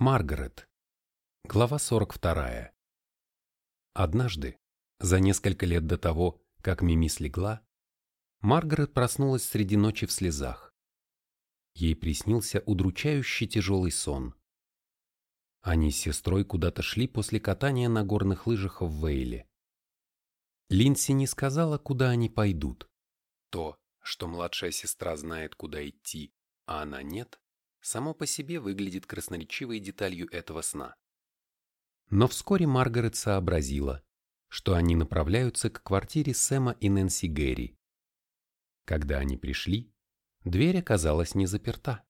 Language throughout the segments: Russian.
Маргарет. Глава 42. Однажды, за несколько лет до того, как Мими слегла, Маргарет проснулась среди ночи в слезах. Ей приснился удручающий тяжелый сон. Они с сестрой куда-то шли после катания на горных лыжах в Вейле. Линси не сказала, куда они пойдут. То, что младшая сестра знает, куда идти, а она нет, само по себе выглядит красноречивой деталью этого сна. Но вскоре Маргарет сообразила, что они направляются к квартире Сэма и Нэнси Гэри. Когда они пришли, дверь оказалась не заперта.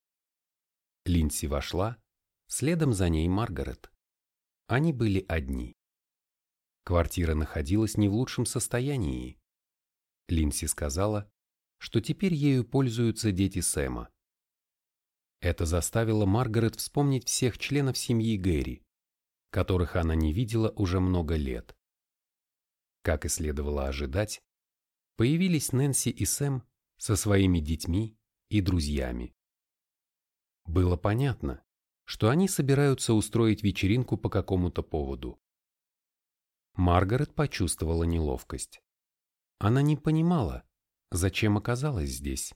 Линси вошла, следом за ней Маргарет. Они были одни. Квартира находилась не в лучшем состоянии. Линси сказала, что теперь ею пользуются дети Сэма. Это заставило Маргарет вспомнить всех членов семьи Гэри, которых она не видела уже много лет. Как и следовало ожидать, появились Нэнси и Сэм со своими детьми и друзьями. Было понятно, что они собираются устроить вечеринку по какому-то поводу. Маргарет почувствовала неловкость. Она не понимала, зачем оказалась здесь.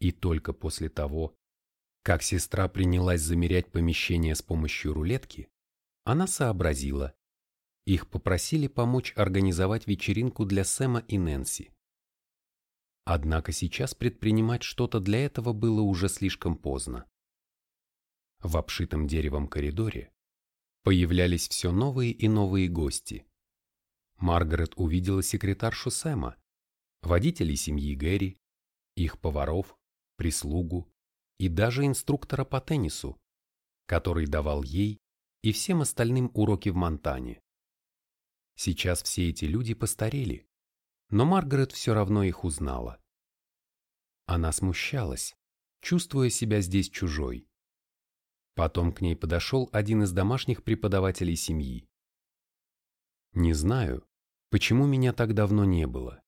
И только после того, как сестра принялась замерять помещение с помощью рулетки, она сообразила. Их попросили помочь организовать вечеринку для Сэма и Нэнси. Однако сейчас предпринимать что-то для этого было уже слишком поздно. В обшитом деревом коридоре появлялись все новые и новые гости. Маргарет увидела секретаршу Сэма, водителей семьи Гэри, их поваров, прислугу, и даже инструктора по теннису, который давал ей и всем остальным уроки в Монтане. Сейчас все эти люди постарели, но Маргарет все равно их узнала. Она смущалась, чувствуя себя здесь чужой. Потом к ней подошел один из домашних преподавателей семьи. «Не знаю, почему меня так давно не было.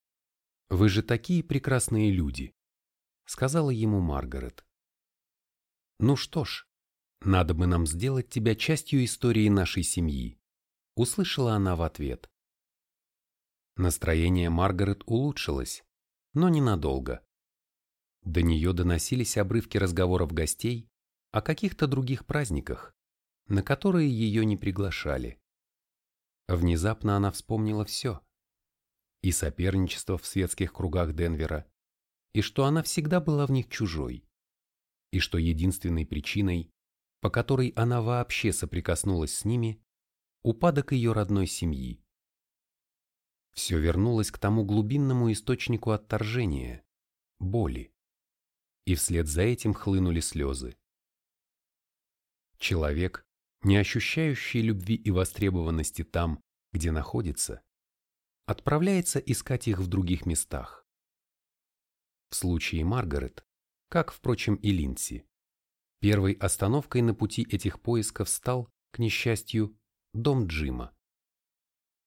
Вы же такие прекрасные люди», — сказала ему Маргарет. Ну что ж, надо бы нам сделать тебя частью истории нашей семьи, услышала она в ответ. Настроение Маргарет улучшилось, но ненадолго. До нее доносились обрывки разговоров гостей о каких-то других праздниках, на которые ее не приглашали. Внезапно она вспомнила все. И соперничество в светских кругах Денвера, и что она всегда была в них чужой и что единственной причиной, по которой она вообще соприкоснулась с ними, упадок ее родной семьи. Все вернулось к тому глубинному источнику отторжения, боли, и вслед за этим хлынули слезы. Человек, не ощущающий любви и востребованности там, где находится, отправляется искать их в других местах. В случае Маргарет как, впрочем, и Линси. Первой остановкой на пути этих поисков стал, к несчастью, дом Джима.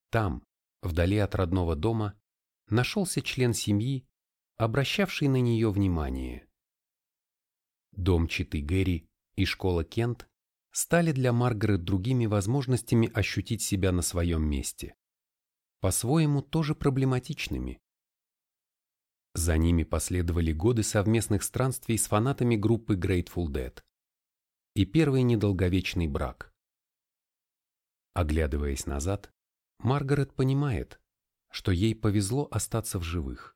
Там, вдали от родного дома, нашелся член семьи, обращавший на нее внимание. Дом Читы Гэри и школа Кент стали для Маргарет другими возможностями ощутить себя на своем месте. По-своему тоже проблематичными. За ними последовали годы совместных странствий с фанатами группы Grateful Dead и первый недолговечный брак. Оглядываясь назад, Маргарет понимает, что ей повезло остаться в живых.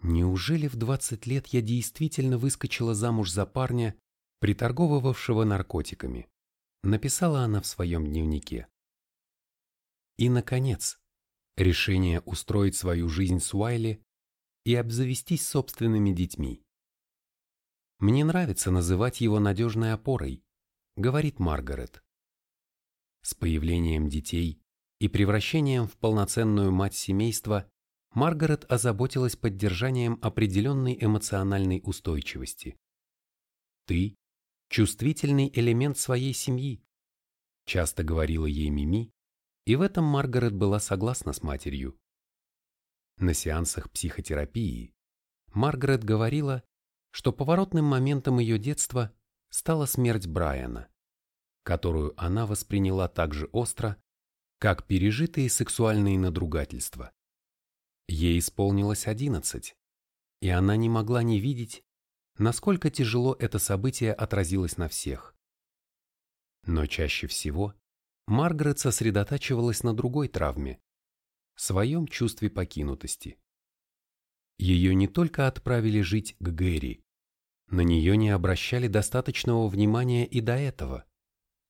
Неужели в 20 лет я действительно выскочила замуж за парня, приторговывавшего наркотиками? Написала она в своем дневнике. И, наконец, решение устроить свою жизнь с Уайли и обзавестись собственными детьми. «Мне нравится называть его надежной опорой», — говорит Маргарет. С появлением детей и превращением в полноценную мать семейства Маргарет озаботилась поддержанием определенной эмоциональной устойчивости. «Ты – чувствительный элемент своей семьи», – часто говорила ей Мими, и в этом Маргарет была согласна с матерью. На сеансах психотерапии Маргарет говорила, что поворотным моментом ее детства стала смерть Брайана. которую она восприняла так же остро, как пережитые сексуальные надругательства. Ей исполнилось одиннадцать, и она не могла не видеть, насколько тяжело это событие отразилось на всех. Но чаще всего Маргарет сосредотачивалась на другой травме – своем чувстве покинутости. Ее не только отправили жить к Гэри, на нее не обращали достаточного внимания и до этого,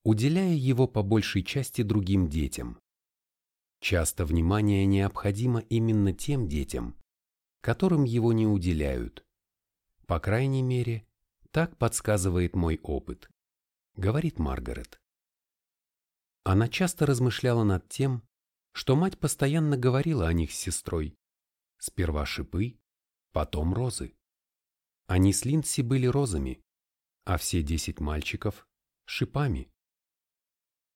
уделяя его по большей части другим детям. Часто внимание необходимо именно тем детям, которым его не уделяют. По крайней мере, так подсказывает мой опыт, говорит Маргарет. Она часто размышляла над тем, что мать постоянно говорила о них с сестрой. Сперва шипы, потом розы. Они с Линдси были розами, а все десять мальчиков – шипами.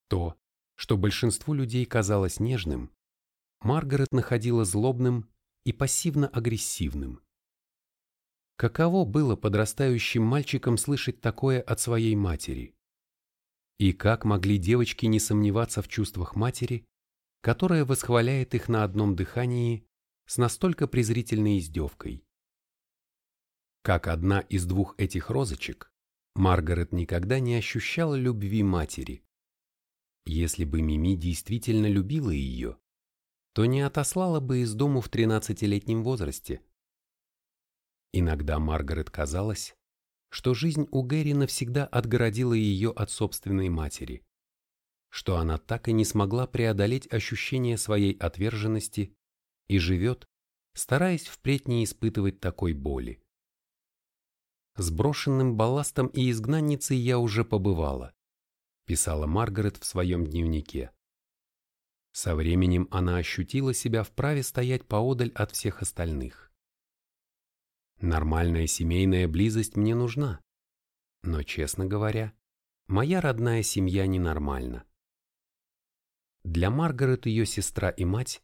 То, что большинству людей казалось нежным, Маргарет находила злобным и пассивно-агрессивным. Каково было подрастающим мальчикам слышать такое от своей матери? И как могли девочки не сомневаться в чувствах матери, которая восхваляет их на одном дыхании с настолько презрительной издевкой? Как одна из двух этих розочек, Маргарет никогда не ощущала любви матери. Если бы Мими действительно любила ее, то не отослала бы из дому в 13-летнем возрасте. Иногда Маргарет казалось, что жизнь у Гэри навсегда отгородила ее от собственной матери, что она так и не смогла преодолеть ощущение своей отверженности и живет, стараясь впредь не испытывать такой боли. С брошенным балластом и изгнанницей я уже побывала, писала Маргарет в своем дневнике. Со временем она ощутила себя вправе стоять поодаль от всех остальных. Нормальная семейная близость мне нужна. Но, честно говоря, моя родная семья ненормальна. Для Маргарет ее сестра и мать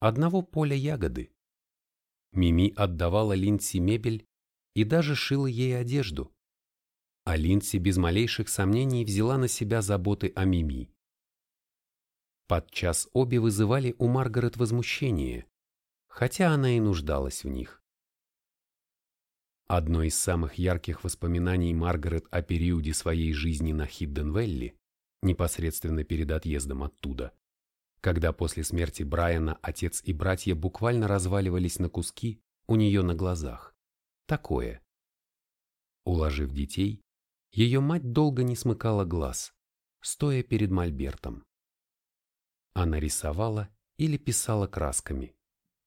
одного поля ягоды. Мими отдавала Линдси мебель и даже шила ей одежду. А Линдси без малейших сомнений взяла на себя заботы о Мими. Подчас обе вызывали у Маргарет возмущение, хотя она и нуждалась в них. Одно из самых ярких воспоминаний Маргарет о периоде своей жизни на Хидденвелли, непосредственно перед отъездом оттуда, когда после смерти Брайана отец и братья буквально разваливались на куски у нее на глазах. Такое. Уложив детей, ее мать долго не смыкала глаз, стоя перед мольбертом. Она рисовала или писала красками,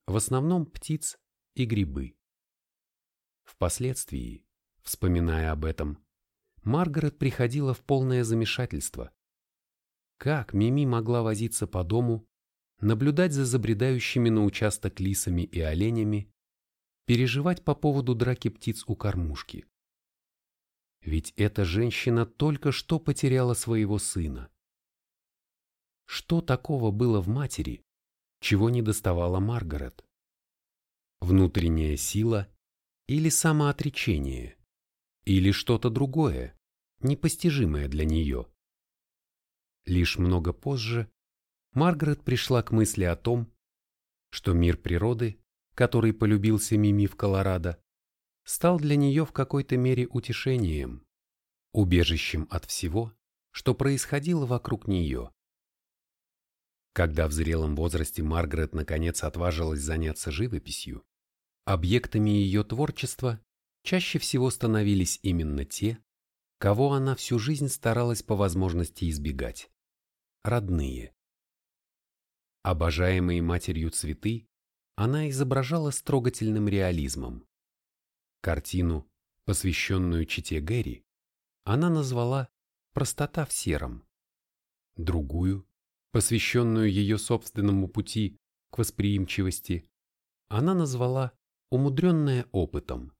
в основном птиц и грибы. Впоследствии, вспоминая об этом, Маргарет приходила в полное замешательство. Как Мими могла возиться по дому, наблюдать за забредающими на участок лисами и оленями, переживать по поводу драки птиц у кормушки? Ведь эта женщина только что потеряла своего сына. Что такого было в матери, чего не доставала Маргарет? Внутренняя сила или самоотречение, или что-то другое, непостижимое для нее. Лишь много позже Маргарет пришла к мысли о том, что мир природы, который полюбился Мими в Колорадо, стал для нее в какой-то мере утешением, убежищем от всего, что происходило вокруг нее. Когда в зрелом возрасте Маргарет наконец отважилась заняться живописью, Объектами ее творчества чаще всего становились именно те, кого она всю жизнь старалась по возможности избегать – родные. Обожаемые матерью цветы она изображала с трогательным реализмом. Картину, посвященную чите Гэри, она назвала «Простота в сером». Другую, посвященную ее собственному пути к восприимчивости, она назвала умудренная опытом.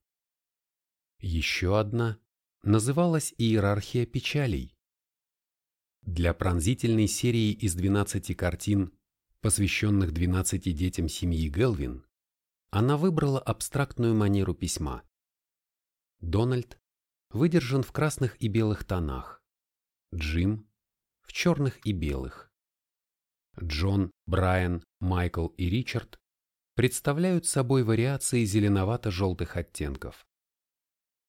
Еще одна называлась «Иерархия печалей». Для пронзительной серии из 12 картин, посвященных 12 детям семьи Гелвин, она выбрала абстрактную манеру письма. Дональд выдержан в красных и белых тонах. Джим в черных и белых. Джон, Брайан, Майкл и Ричард представляют собой вариации зеленовато-желтых оттенков.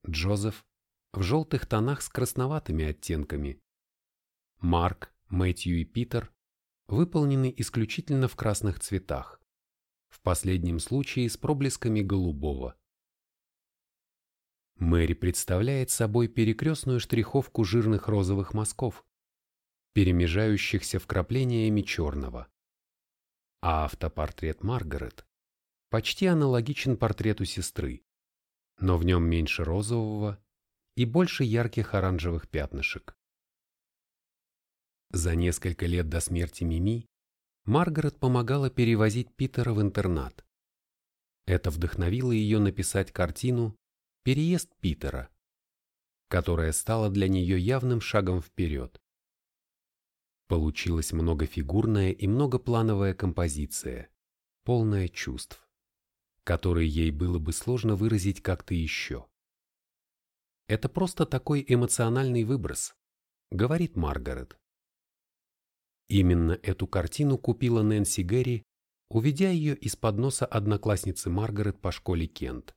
Джозеф в желтых тонах с красноватыми оттенками. Марк, Мэтью и Питер выполнены исключительно в красных цветах, в последнем случае с проблесками голубого. Мэри представляет собой перекрестную штриховку жирных розовых мазков, перемежающихся вкраплениями черного. А автопортрет Маргарет почти аналогичен портрету сестры, но в нем меньше розового и больше ярких оранжевых пятнышек. За несколько лет до смерти Мими Маргарет помогала перевозить Питера в интернат. Это вдохновило ее написать картину «Переезд Питера», которая стала для нее явным шагом вперед. Получилась многофигурная и многоплановая композиция, полная чувств, которые ей было бы сложно выразить как-то еще. Это просто такой эмоциональный выброс, говорит Маргарет. Именно эту картину купила Нэнси Гэри, уведя ее из-под носа одноклассницы Маргарет по школе Кент.